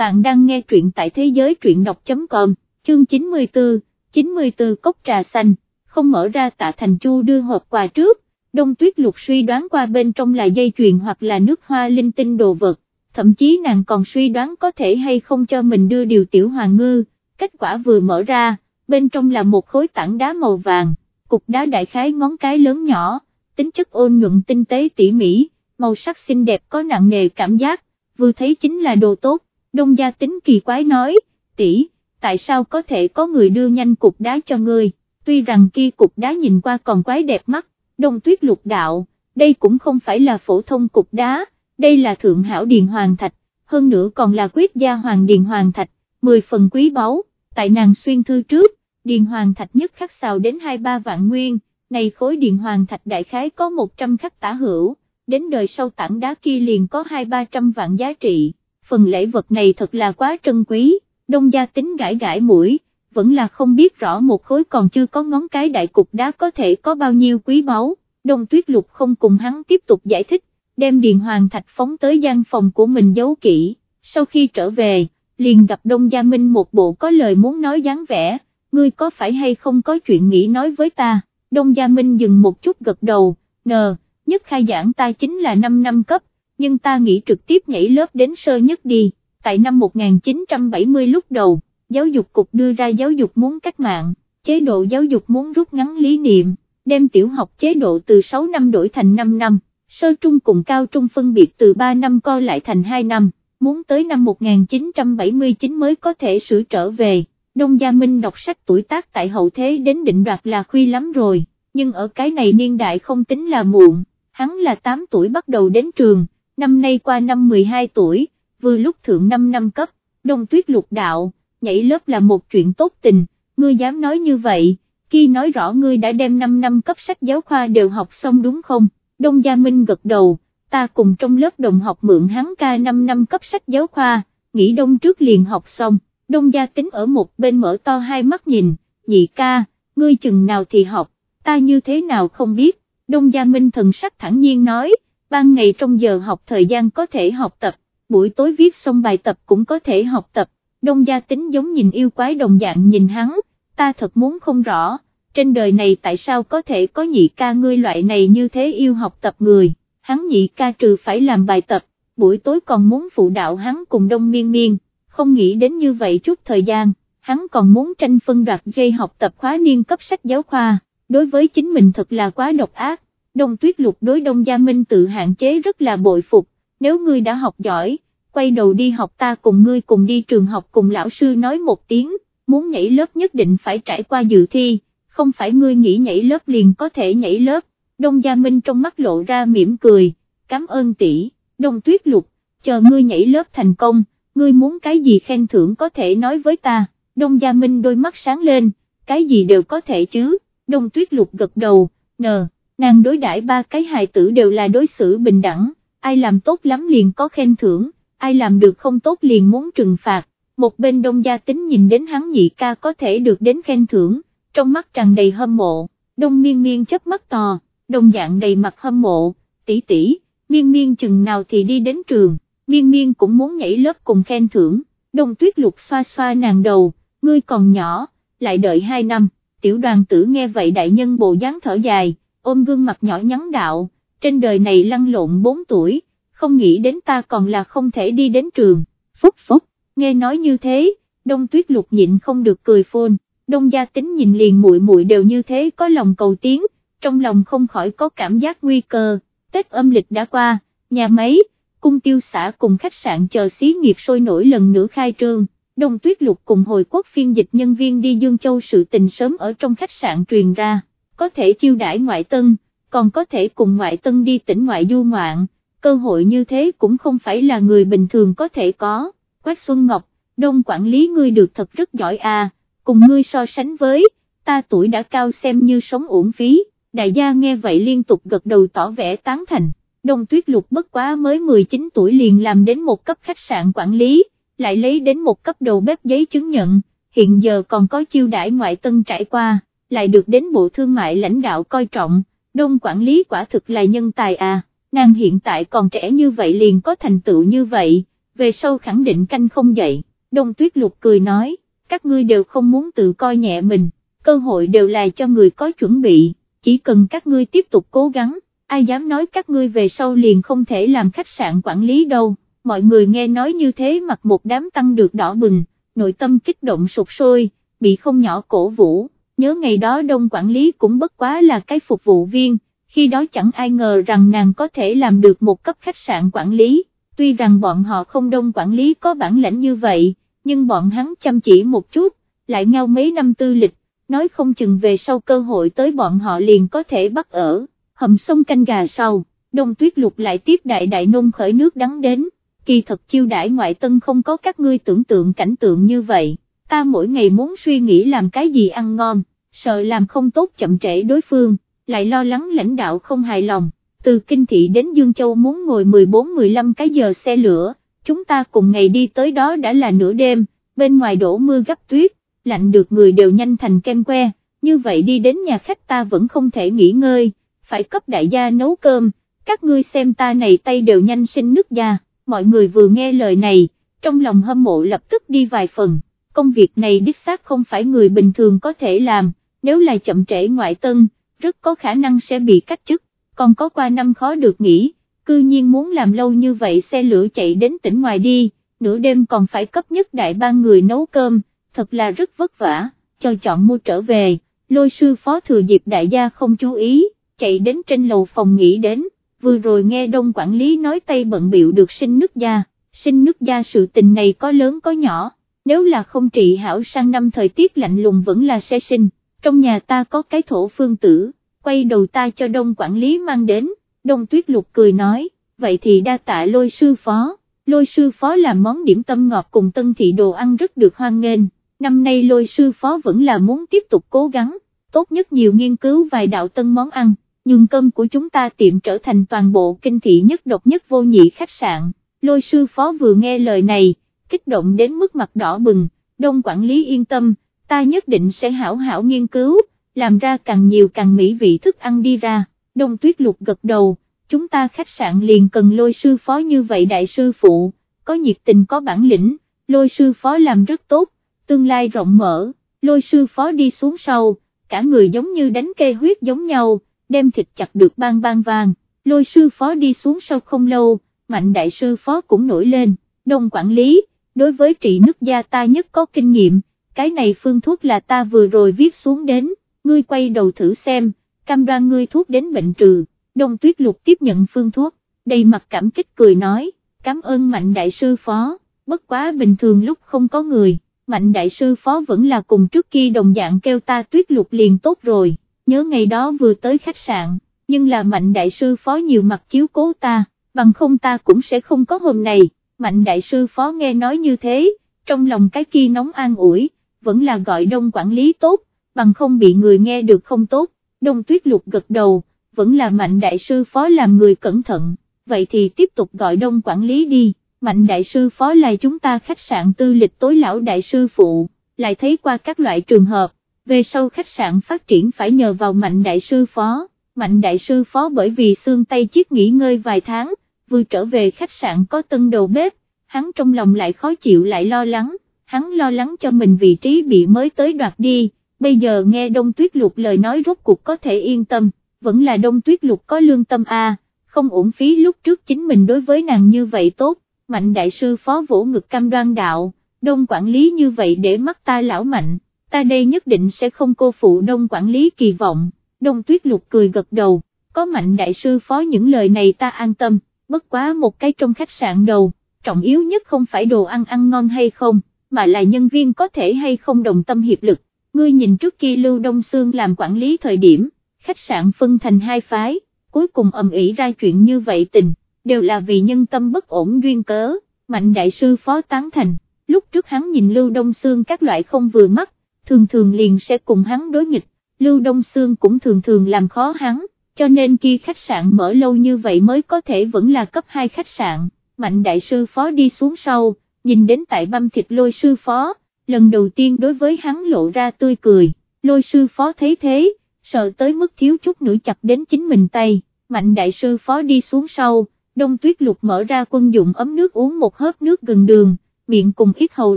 bạn đang nghe truyện tại thế giới truyện đọc.com, chương 94, 94 cốc trà xanh, không mở ra tạ thành chu đưa hộp quà trước, đông tuyết lục suy đoán qua bên trong là dây chuyền hoặc là nước hoa linh tinh đồ vật, thậm chí nàng còn suy đoán có thể hay không cho mình đưa điều tiểu hoàng ngư, kết quả vừa mở ra, bên trong là một khối tảng đá màu vàng, cục đá đại khái ngón cái lớn nhỏ, tính chất ôn nhuận tinh tế tỉ mỉ, màu sắc xinh đẹp có nặng nề cảm giác, vừa thấy chính là đồ tốt, đông gia tính kỳ quái nói, tỷ, tại sao có thể có người đưa nhanh cục đá cho ngươi, tuy rằng kia cục đá nhìn qua còn quái đẹp mắt, đông tuyết lục đạo, đây cũng không phải là phổ thông cục đá, đây là thượng hảo điền hoàng thạch, hơn nữa còn là quyết gia hoàng điền hoàng thạch, 10 phần quý báu, tại nàng xuyên thư trước, điền hoàng thạch nhất khắc xào đến 2-3 vạn nguyên, này khối điền hoàng thạch đại khái có 100 khắc tả hữu, đến đời sau tảng đá kia liền có 2-300 vạn giá trị, phần lễ vật này thật là quá trân quý, đông gia tính gãi gãi mũi, vẫn là không biết rõ một khối còn chưa có ngón cái đại cục đá có thể có bao nhiêu quý báu, đông tuyết lục không cùng hắn tiếp tục giải thích, đem điền hoàng thạch phóng tới gian phòng của mình giấu kỹ, sau khi trở về, liền gặp đông gia minh một bộ có lời muốn nói dáng vẻ, ngươi có phải hay không có chuyện nghĩ nói với ta, đông gia minh dừng một chút gật đầu, nờ, nhất khai giảng ta chính là 5 năm cấp, nhưng ta nghĩ trực tiếp nhảy lớp đến sơ nhất đi, tại năm 1970 lúc đầu, giáo dục cục đưa ra giáo dục muốn cách mạng, chế độ giáo dục muốn rút ngắn lý niệm, đem tiểu học chế độ từ 6 năm đổi thành 5 năm, sơ trung cùng cao trung phân biệt từ 3 năm co lại thành 2 năm, muốn tới năm 1979 mới có thể sửa trở về. Đông Gia Minh đọc sách tuổi tác tại hậu thế đến định đoạt là khuy lắm rồi, nhưng ở cái này niên đại không tính là muộn, hắn là 8 tuổi bắt đầu đến trường, năm nay qua năm 12 tuổi, vừa lúc thượng 5 năm cấp, đông tuyết lục đạo, nhảy lớp là một chuyện tốt tình, ngươi dám nói như vậy, khi nói rõ ngươi đã đem 5 năm cấp sách giáo khoa đều học xong đúng không, đông gia minh gật đầu, ta cùng trong lớp đồng học mượn hắn ca 5 năm cấp sách giáo khoa, nghĩ đông trước liền học xong, đông gia tính ở một bên mở to hai mắt nhìn, nhị ca, ngươi chừng nào thì học, ta như thế nào không biết, Đông Gia Minh thần sắc thẳng nhiên nói, ban ngày trong giờ học thời gian có thể học tập, buổi tối viết xong bài tập cũng có thể học tập, Đông Gia tính giống nhìn yêu quái đồng dạng nhìn hắn, ta thật muốn không rõ, trên đời này tại sao có thể có nhị ca ngươi loại này như thế yêu học tập người, hắn nhị ca trừ phải làm bài tập, buổi tối còn muốn phụ đạo hắn cùng Đông Miên Miên, không nghĩ đến như vậy chút thời gian, hắn còn muốn tranh phân đoạt dây học tập khóa niên cấp sách giáo khoa. Đối với chính mình thật là quá độc ác, đông tuyết lục đối đông gia minh tự hạn chế rất là bội phục, nếu ngươi đã học giỏi, quay đầu đi học ta cùng ngươi cùng đi trường học cùng lão sư nói một tiếng, muốn nhảy lớp nhất định phải trải qua dự thi, không phải ngươi nghĩ nhảy lớp liền có thể nhảy lớp, đông gia minh trong mắt lộ ra mỉm cười, cảm ơn tỷ, đông tuyết lục, chờ ngươi nhảy lớp thành công, ngươi muốn cái gì khen thưởng có thể nói với ta, đông gia minh đôi mắt sáng lên, cái gì đều có thể chứ? Đông tuyết lục gật đầu, nờ, nàng đối đãi ba cái hài tử đều là đối xử bình đẳng, ai làm tốt lắm liền có khen thưởng, ai làm được không tốt liền muốn trừng phạt, một bên đông gia tính nhìn đến hắn nhị ca có thể được đến khen thưởng, trong mắt tràn đầy hâm mộ, đông miên miên chớp mắt to, đông dạng đầy mặt hâm mộ, tỷ tỷ, miên miên chừng nào thì đi đến trường, miên miên cũng muốn nhảy lớp cùng khen thưởng, đông tuyết lục xoa xoa nàng đầu, ngươi còn nhỏ, lại đợi hai năm. Tiểu đoàn tử nghe vậy đại nhân bộ dáng thở dài, ôm gương mặt nhỏ nhắn đạo, trên đời này lăn lộn 4 tuổi, không nghĩ đến ta còn là không thể đi đến trường, phúc phúc, nghe nói như thế, đông tuyết lục nhịn không được cười phôn, đông gia tính nhìn liền muội muội đều như thế có lòng cầu tiến, trong lòng không khỏi có cảm giác nguy cơ, Tết âm lịch đã qua, nhà máy, cung tiêu xã cùng khách sạn chờ xí nghiệp sôi nổi lần nữa khai trương. Đông Tuyết Lục cùng hồi quốc phiên dịch nhân viên đi Dương Châu sự tình sớm ở trong khách sạn truyền ra, có thể chiêu đãi ngoại tân, còn có thể cùng ngoại tân đi tỉnh ngoại du ngoạn, cơ hội như thế cũng không phải là người bình thường có thể có, Quách Xuân Ngọc, đông quản lý ngươi được thật rất giỏi à, cùng ngươi so sánh với, ta tuổi đã cao xem như sống uổng phí, đại gia nghe vậy liên tục gật đầu tỏ vẻ tán thành, đông tuyết lục bất quá mới 19 tuổi liền làm đến một cấp khách sạn quản lý lại lấy đến một cấp đầu bếp giấy chứng nhận, hiện giờ còn có chiêu đãi ngoại tân trải qua, lại được đến bộ thương mại lãnh đạo coi trọng, đông quản lý quả thực là nhân tài à, nàng hiện tại còn trẻ như vậy liền có thành tựu như vậy, về sau khẳng định canh không dậy, đông tuyết lục cười nói, các ngươi đều không muốn tự coi nhẹ mình, cơ hội đều là cho người có chuẩn bị, chỉ cần các ngươi tiếp tục cố gắng, ai dám nói các ngươi về sau liền không thể làm khách sạn quản lý đâu, mọi người nghe nói như thế mặt một đám tăng được đỏ bừng, nội tâm kích động sụt sôi, bị không nhỏ cổ vũ, nhớ ngày đó đông quản lý cũng bất quá là cái phục vụ viên, khi đó chẳng ai ngờ rằng nàng có thể làm được một cấp khách sạn quản lý, tuy rằng bọn họ không đông quản lý có bản lĩnh như vậy, nhưng bọn hắn chăm chỉ một chút, lại ngao mấy năm tư lịch, nói không chừng về sau cơ hội tới bọn họ liền có thể bắt ở, hầm sông canh gà sau, đông tuyết lục lại tiếp đại đại nông khởi nước đắng đến, kỳ thật chiêu đãi ngoại tân không có các ngươi tưởng tượng cảnh tượng như vậy, ta mỗi ngày muốn suy nghĩ làm cái gì ăn ngon, sợ làm không tốt chậm trễ đối phương, lại lo lắng lãnh đạo không hài lòng, từ Kinh Thị đến Dương Châu muốn ngồi 14-15 cái giờ xe lửa, chúng ta cùng ngày đi tới đó đã là nửa đêm, bên ngoài đổ mưa gấp tuyết, lạnh được người đều nhanh thành kem que, như vậy đi đến nhà khách ta vẫn không thể nghỉ ngơi, phải cấp đại gia nấu cơm, các ngươi xem ta này tay đều nhanh sinh nước da, mọi người vừa nghe lời này, trong lòng hâm mộ lập tức đi vài phần, công việc này đích xác không phải người bình thường có thể làm, nếu là chậm trễ ngoại tân, rất có khả năng sẽ bị cách chức, còn có qua năm khó được nghỉ, cư nhiên muốn làm lâu như vậy xe lửa chạy đến tỉnh ngoài đi, nửa đêm còn phải cấp nhất đại ba người nấu cơm, thật là rất vất vả, cho chọn mua trở về, lôi sư phó thừa dịp đại gia không chú ý, chạy đến trên lầu phòng nghỉ đến, vừa rồi nghe đông quản lý nói tay bận biểu được sinh nước da, sinh nước da sự tình này có lớn có nhỏ, nếu là không trị hảo sang năm thời tiết lạnh lùng vẫn là sẽ sinh, trong nhà ta có cái thổ phương tử, quay đầu ta cho đông quản lý mang đến, đông tuyết lục cười nói, vậy thì đa tạ lôi sư phó, lôi sư phó làm món điểm tâm ngọt cùng tân thị đồ ăn rất được hoan nghênh, năm nay lôi sư phó vẫn là muốn tiếp tục cố gắng, tốt nhất nhiều nghiên cứu vài đạo tân món ăn, nhưng cơm của chúng ta tiệm trở thành toàn bộ kinh thị nhất độc nhất vô nhị khách sạn, lôi sư phó vừa nghe lời này, kích động đến mức mặt đỏ bừng, đông quản lý yên tâm, ta nhất định sẽ hảo hảo nghiên cứu, làm ra càng nhiều càng mỹ vị thức ăn đi ra, đông tuyết lục gật đầu, chúng ta khách sạn liền cần lôi sư phó như vậy đại sư phụ, có nhiệt tình có bản lĩnh, lôi sư phó làm rất tốt, tương lai rộng mở, lôi sư phó đi xuống sau, cả người giống như đánh kê huyết giống nhau, đem thịt chặt được bang bang vàng, lôi sư phó đi xuống sau không lâu, mạnh đại sư phó cũng nổi lên, đông quản lý, đối với trị nước da ta nhất có kinh nghiệm, cái này phương thuốc là ta vừa rồi viết xuống đến, ngươi quay đầu thử xem, cam đoan ngươi thuốc đến bệnh trừ, đông tuyết lục tiếp nhận phương thuốc, đầy mặt cảm kích cười nói, cảm ơn mạnh đại sư phó, bất quá bình thường lúc không có người, mạnh đại sư phó vẫn là cùng trước kia đồng dạng kêu ta tuyết lục liền tốt rồi, nhớ ngày đó vừa tới khách sạn, nhưng là mạnh đại sư phó nhiều mặt chiếu cố ta, bằng không ta cũng sẽ không có hôm này, mạnh đại sư phó nghe nói như thế, trong lòng cái kia nóng an ủi, vẫn là gọi đông quản lý tốt, bằng không bị người nghe được không tốt, đông tuyết lục gật đầu, vẫn là mạnh đại sư phó làm người cẩn thận, vậy thì tiếp tục gọi đông quản lý đi, mạnh đại sư phó là chúng ta khách sạn tư lịch tối lão đại sư phụ, lại thấy qua các loại trường hợp, về sau khách sạn phát triển phải nhờ vào mạnh đại sư phó, mạnh đại sư phó bởi vì xương tay chiếc nghỉ ngơi vài tháng, vừa trở về khách sạn có tân đầu bếp, hắn trong lòng lại khó chịu lại lo lắng, hắn lo lắng cho mình vị trí bị mới tới đoạt đi, bây giờ nghe Đông Tuyết Lục lời nói rốt cuộc có thể yên tâm, vẫn là Đông Tuyết Lục có lương tâm a, không uổng phí lúc trước chính mình đối với nàng như vậy tốt, mạnh đại sư phó vỗ ngực cam đoan đạo, đông quản lý như vậy để mắt ta lão mạnh, ta đây nhất định sẽ không cô phụ đông quản lý kỳ vọng, đông tuyết lục cười gật đầu, có mạnh đại sư phó những lời này ta an tâm, bất quá một cái trong khách sạn đầu, trọng yếu nhất không phải đồ ăn ăn ngon hay không, mà là nhân viên có thể hay không đồng tâm hiệp lực, ngươi nhìn trước kia Lưu Đông Sương làm quản lý thời điểm, khách sạn phân thành hai phái, cuối cùng ầm ĩ ra chuyện như vậy tình, đều là vì nhân tâm bất ổn duyên cớ, mạnh đại sư phó tán thành, lúc trước hắn nhìn Lưu Đông Sương các loại không vừa mắt, thường thường liền sẽ cùng hắn đối nghịch, Lưu Đông Sương cũng thường thường làm khó hắn, cho nên khi khách sạn mở lâu như vậy mới có thể vẫn là cấp 2 khách sạn, mạnh đại sư phó đi xuống sau, nhìn đến tại băm thịt lôi sư phó, lần đầu tiên đối với hắn lộ ra tươi cười, lôi sư phó thấy thế, sợ tới mức thiếu chút nữa chặt đến chính mình tay, mạnh đại sư phó đi xuống sau, đông tuyết lục mở ra quân dụng ấm nước uống một hớp nước gần đường, miệng cùng ít hầu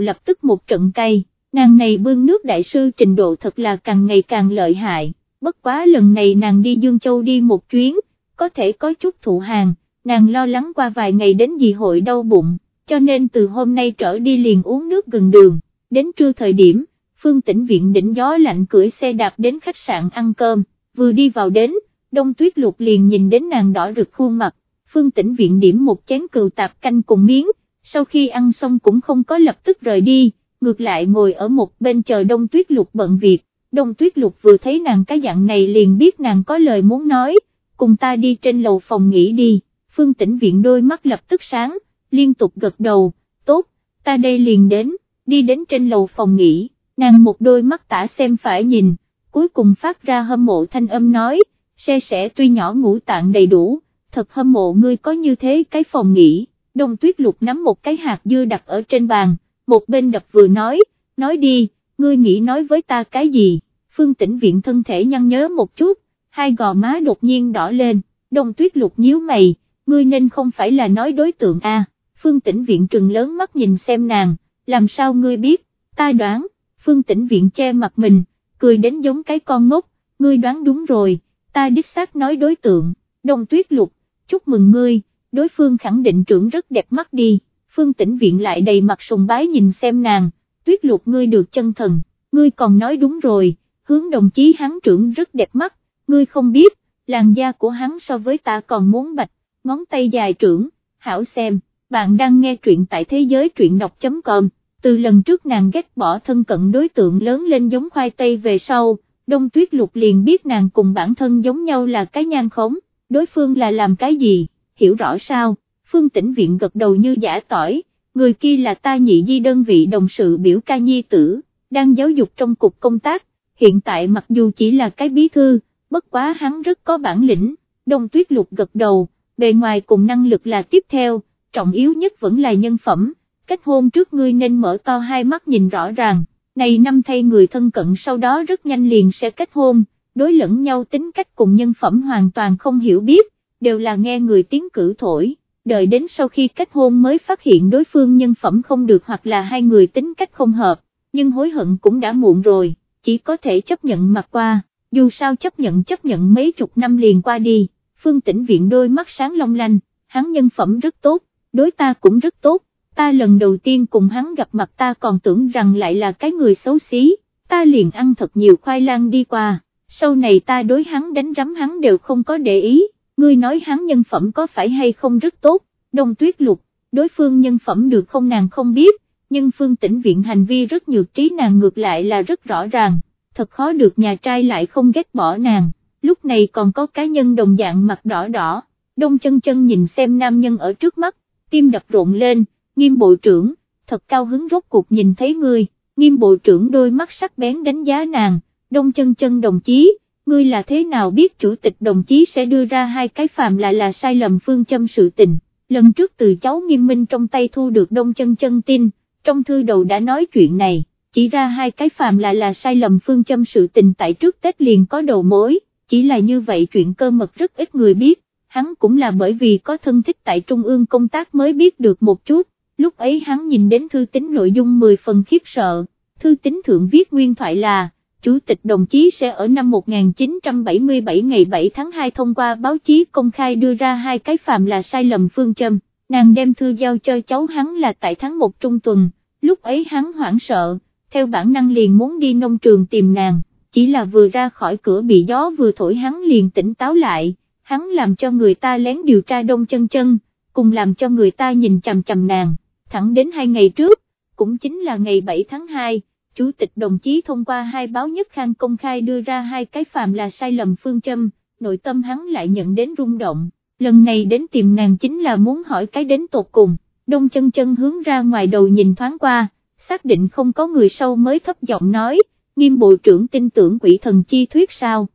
lập tức một trận cay, nàng này bương nước đại sư trình độ thật là càng ngày càng lợi hại, bất quá lần này nàng đi Dương Châu đi một chuyến, có thể có chút thụ hàng, nàng lo lắng qua vài ngày đến gì hội đau bụng, cho nên từ hôm nay trở đi liền uống nước gần đường, đến trưa thời điểm, phương tĩnh viện đỉnh gió lạnh cưỡi xe đạp đến khách sạn ăn cơm, vừa đi vào đến, đông tuyết lục liền nhìn đến nàng đỏ rực khuôn mặt, phương tĩnh viện điểm một chén cừu tạp canh cùng miếng, sau khi ăn xong cũng không có lập tức rời đi, ngược lại ngồi ở một bên chờ đông tuyết lục bận việc, đông tuyết lục vừa thấy nàng cái dạng này liền biết nàng có lời muốn nói, cùng ta đi trên lầu phòng nghỉ đi, phương tĩnh viện đôi mắt lập tức sáng, liên tục gật đầu, tốt, ta đây liền đến, đi đến trên lầu phòng nghỉ, nàng một đôi mắt tả xem phải nhìn, cuối cùng phát ra hâm mộ thanh âm nói, xe sẽ tuy nhỏ ngũ tạng đầy đủ, thật hâm mộ ngươi có như thế cái phòng nghỉ, đông tuyết lục nắm một cái hạt dưa đặt ở trên bàn, một bên đập vừa nói, nói đi, ngươi nghĩ nói với ta cái gì, phương tĩnh viện thân thể nhăn nhớ một chút, hai gò má đột nhiên đỏ lên, đông tuyết lục nhíu mày, ngươi nên không phải là nói đối tượng a phương tĩnh viện trừng lớn mắt nhìn xem nàng, làm sao ngươi biết, ta đoán, phương tĩnh viện che mặt mình, cười đến giống cái con ngốc, ngươi đoán đúng rồi, ta đích xác nói đối tượng, đông tuyết lục, chúc mừng ngươi, đối phương khẳng định trưởng rất đẹp mắt đi, phương tĩnh viện lại đầy mặt sùng bái nhìn xem nàng, tuyết lục ngươi được chân thần, ngươi còn nói đúng rồi, hướng đồng chí hắn trưởng rất đẹp mắt, ngươi không biết, làn da của hắn so với ta còn muốn bạch, ngón tay dài trưởng, hảo xem, bạn đang nghe truyện tại thế giới truyện đọc.com, từ lần trước nàng ghét bỏ thân cận đối tượng lớn lên giống khoai tây về sau, đông tuyết lục liền biết nàng cùng bản thân giống nhau là cái nhan khống, đối phương là làm cái gì, hiểu rõ sao, phương tĩnh viện gật đầu như giả tỏi, người kia là ta nhị di đơn vị đồng sự biểu ca nhi tử, đang giáo dục trong cục công tác, hiện tại mặc dù chỉ là cái bí thư, bất quá hắn rất có bản lĩnh, đông tuyết lục gật đầu, bề ngoài cùng năng lực là tiếp theo, trọng yếu nhất vẫn là nhân phẩm, kết hôn trước ngươi nên mở to hai mắt nhìn rõ ràng, này năm thay người thân cận sau đó rất nhanh liền sẽ kết hôn, đối lẫn nhau tính cách cùng nhân phẩm hoàn toàn không hiểu biết, đều là nghe người tiến cử thổi, đợi đến sau khi kết hôn mới phát hiện đối phương nhân phẩm không được hoặc là hai người tính cách không hợp, nhưng hối hận cũng đã muộn rồi, chỉ có thể chấp nhận mặt qua, dù sao chấp nhận chấp nhận mấy chục năm liền qua đi, phương tĩnh viện đôi mắt sáng long lanh, hắn nhân phẩm rất tốt, đối ta cũng rất tốt, ta lần đầu tiên cùng hắn gặp mặt ta còn tưởng rằng lại là cái người xấu xí, ta liền ăn thật nhiều khoai lang đi qua, sau này ta đối hắn đánh rắm hắn đều không có để ý, ngươi nói hắn nhân phẩm có phải hay không rất tốt, đông tuyết lục, đối phương nhân phẩm được không nàng không biết, nhưng phương tĩnh viện hành vi rất nhược trí nàng ngược lại là rất rõ ràng, thật khó được nhà trai lại không ghét bỏ nàng, lúc này còn có cá nhân đồng dạng mặt đỏ đỏ, đông chân chân nhìn xem nam nhân ở trước mắt, tim đập rộn lên, nghiêm bộ trưởng, thật cao hứng rốt cuộc nhìn thấy ngươi, nghiêm bộ trưởng đôi mắt sắc bén đánh giá nàng, đông chân chân đồng chí, ngươi là thế nào biết chủ tịch đồng chí sẽ đưa ra hai cái phàm là là sai lầm phương châm sự tình, lần trước từ cháu nghiêm minh trong tay thu được đông chân chân tin, trong thư đầu đã nói chuyện này, chỉ ra hai cái phàm là là sai lầm phương châm sự tình tại trước Tết liền có đầu mối, chỉ là như vậy chuyện cơ mật rất ít người biết, hắn cũng là bởi vì có thân thích tại Trung ương công tác mới biết được một chút, lúc ấy hắn nhìn đến thư tín nội dung 10 phần khiếp sợ, thư tín thượng viết nguyên thoại là, Chủ tịch đồng chí sẽ ở năm 1977 ngày 7 tháng 2 thông qua báo chí công khai đưa ra hai cái phạm là sai lầm phương châm, nàng đem thư giao cho cháu hắn là tại tháng 1 trung tuần, lúc ấy hắn hoảng sợ, theo bản năng liền muốn đi nông trường tìm nàng, chỉ là vừa ra khỏi cửa bị gió vừa thổi hắn liền tỉnh táo lại, hắn làm cho người ta lén điều tra đông chân chân, cùng làm cho người ta nhìn chằm chằm nàng, thẳng đến hai ngày trước, cũng chính là ngày 7 tháng 2 chủ tịch đồng chí thông qua hai báo nhất khang công khai đưa ra hai cái phạm là sai lầm phương châm, nội tâm hắn lại nhận đến rung động, lần này đến tìm nàng chính là muốn hỏi cái đến tột cùng, đông chân chân hướng ra ngoài đầu nhìn thoáng qua, xác định không có người sâu mới thấp giọng nói, nghiêm bộ trưởng tin tưởng quỷ thần chi thuyết sao,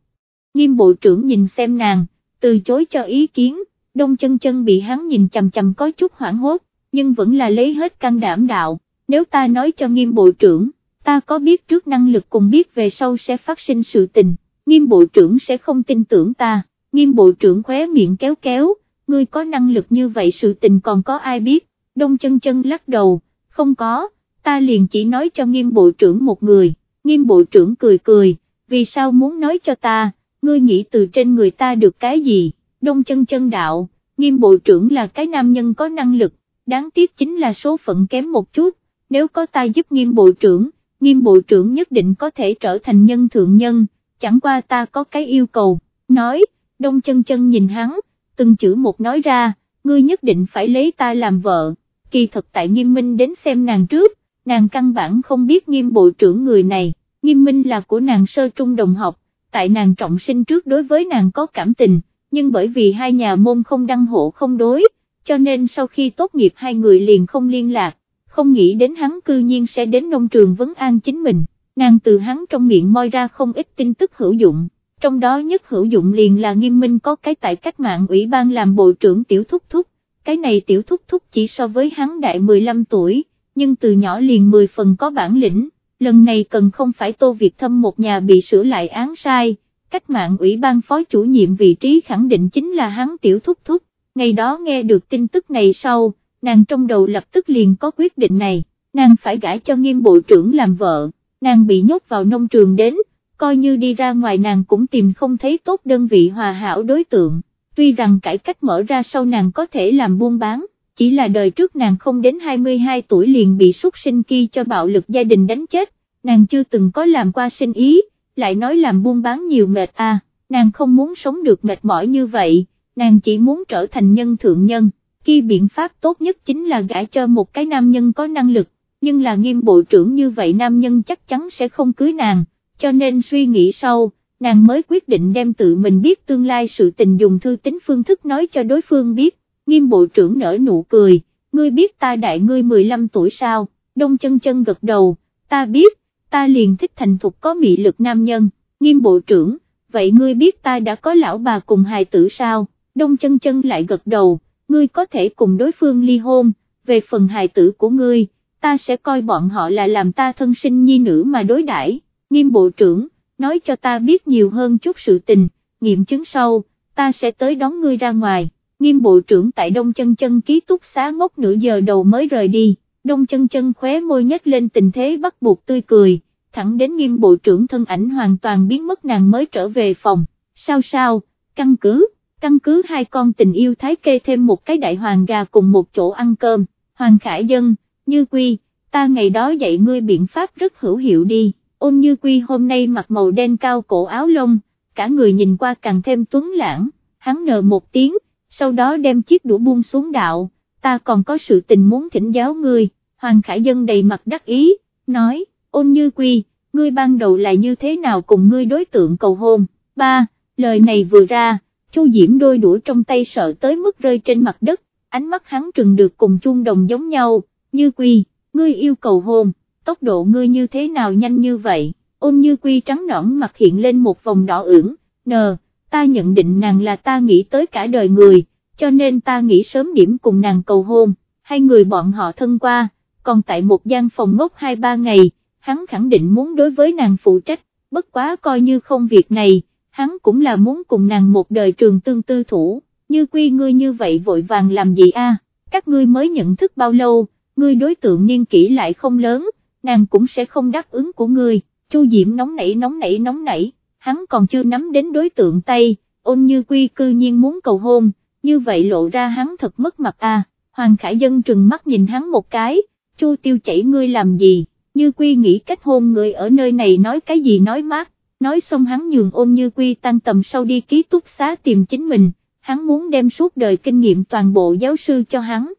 nghiêm bộ trưởng nhìn xem nàng, từ chối cho ý kiến, đông chân chân bị hắn nhìn chầm chầm có chút hoảng hốt, nhưng vẫn là lấy hết can đảm đạo, nếu ta nói cho nghiêm bộ trưởng, ta có biết trước năng lực cùng biết về sau sẽ phát sinh sự tình, nghiêm bộ trưởng sẽ không tin tưởng ta, nghiêm bộ trưởng khóe miệng kéo kéo, ngươi có năng lực như vậy sự tình còn có ai biết, đông chân chân lắc đầu, không có, ta liền chỉ nói cho nghiêm bộ trưởng một người, nghiêm bộ trưởng cười cười, vì sao muốn nói cho ta, ngươi nghĩ từ trên người ta được cái gì, đông chân chân đạo, nghiêm bộ trưởng là cái nam nhân có năng lực, đáng tiếc chính là số phận kém một chút, nếu có ta giúp nghiêm bộ trưởng, nghiêm bộ trưởng nhất định có thể trở thành nhân thượng nhân, chẳng qua ta có cái yêu cầu, nói, đông chân chân nhìn hắn, từng chữ một nói ra, ngươi nhất định phải lấy ta làm vợ, kỳ thật tại nghiêm minh đến xem nàng trước, nàng căn bản không biết nghiêm bộ trưởng người này, nghiêm minh là của nàng sơ trung đồng học, tại nàng trọng sinh trước đối với nàng có cảm tình, nhưng bởi vì hai nhà môn không đăng hộ không đối, cho nên sau khi tốt nghiệp hai người liền không liên lạc, không nghĩ đến hắn cư nhiên sẽ đến nông trường vấn an chính mình, nàng từ hắn trong miệng moi ra không ít tin tức hữu dụng, trong đó nhất hữu dụng liền là nghiêm minh có cái tại cách mạng ủy ban làm bộ trưởng tiểu thúc thúc, cái này tiểu thúc thúc chỉ so với hắn đại 15 tuổi, nhưng từ nhỏ liền 10 phần có bản lĩnh, lần này cần không phải tô Việt thâm một nhà bị sửa lại án sai, cách mạng ủy ban phó chủ nhiệm vị trí khẳng định chính là hắn tiểu thúc thúc, ngày đó nghe được tin tức này sau, nàng trong đầu lập tức liền có quyết định này, nàng phải gãi cho nghiêm bộ trưởng làm vợ, nàng bị nhốt vào nông trường đến, coi như đi ra ngoài nàng cũng tìm không thấy tốt đơn vị hòa hảo đối tượng, tuy rằng cải cách mở ra sau nàng có thể làm buôn bán, chỉ là đời trước nàng không đến 22 tuổi liền bị xuất sinh kia cho bạo lực gia đình đánh chết, nàng chưa từng có làm qua sinh ý, lại nói làm buôn bán nhiều mệt à, nàng không muốn sống được mệt mỏi như vậy, nàng chỉ muốn trở thành nhân thượng nhân, khi biện pháp tốt nhất chính là gãi cho một cái nam nhân có năng lực, nhưng là nghiêm bộ trưởng như vậy nam nhân chắc chắn sẽ không cưới nàng, cho nên suy nghĩ sau, nàng mới quyết định đem tự mình biết tương lai sự tình dùng thư tính phương thức nói cho đối phương biết, nghiêm bộ trưởng nở nụ cười, ngươi biết ta đại ngươi 15 tuổi sao, đông chân chân gật đầu, ta biết, ta liền thích thành thục có mị lực nam nhân, nghiêm bộ trưởng, vậy ngươi biết ta đã có lão bà cùng hài tử sao, đông chân chân lại gật đầu, ngươi có thể cùng đối phương ly hôn, về phần hài tử của ngươi, ta sẽ coi bọn họ là làm ta thân sinh nhi nữ mà đối đãi. nghiêm bộ trưởng, nói cho ta biết nhiều hơn chút sự tình, nghiệm chứng sau, ta sẽ tới đón ngươi ra ngoài, nghiêm bộ trưởng tại Đông Chân Chân ký túc xá ngốc nửa giờ đầu mới rời đi, Đông Chân Chân khóe môi nhếch lên tình thế bắt buộc tươi cười, thẳng đến nghiêm bộ trưởng thân ảnh hoàn toàn biến mất nàng mới trở về phòng, sao sao, căn cứ, căn cứ hai con tình yêu thái kê thêm một cái đại hoàng gà cùng một chỗ ăn cơm, hoàng khải dân, như quy, ta ngày đó dạy ngươi biện pháp rất hữu hiệu đi, ôn như quy hôm nay mặc màu đen cao cổ áo lông, cả người nhìn qua càng thêm tuấn lãng, hắn nờ một tiếng, sau đó đem chiếc đũa buông xuống đạo, ta còn có sự tình muốn thỉnh giáo ngươi, hoàng khải dân đầy mặt đắc ý, nói, ôn như quy, ngươi ban đầu là như thế nào cùng ngươi đối tượng cầu hôn, ba, lời này vừa ra, Chu Diễm đôi đũa trong tay sợ tới mức rơi trên mặt đất, ánh mắt hắn trừng được cùng chuông đồng giống nhau, như quy, ngươi yêu cầu hôn, tốc độ ngươi như thế nào nhanh như vậy, ôn như quy trắng nõn mặt hiện lên một vòng đỏ ửng, nờ, ta nhận định nàng là ta nghĩ tới cả đời người, cho nên ta nghĩ sớm điểm cùng nàng cầu hôn, hai người bọn họ thân qua, còn tại một gian phòng ngốc hai ba ngày, hắn khẳng định muốn đối với nàng phụ trách, bất quá coi như không việc này, hắn cũng là muốn cùng nàng một đời trường tương tư thủ, như quy ngươi như vậy vội vàng làm gì a? các ngươi mới nhận thức bao lâu, ngươi đối tượng niên kỷ lại không lớn, nàng cũng sẽ không đáp ứng của ngươi, Chu Diễm nóng nảy nóng nảy nóng nảy, hắn còn chưa nắm đến đối tượng tay, ôn như quy cư nhiên muốn cầu hôn, như vậy lộ ra hắn thật mất mặt a. Hoàng Khải Dân trừng mắt nhìn hắn một cái, Chu tiêu chảy ngươi làm gì, như quy nghĩ kết hôn người ở nơi này nói cái gì nói mát, nói xong hắn nhường ôn như quy tăng tầm sau đi ký túc xá tìm chính mình, hắn muốn đem suốt đời kinh nghiệm toàn bộ giáo sư cho hắn,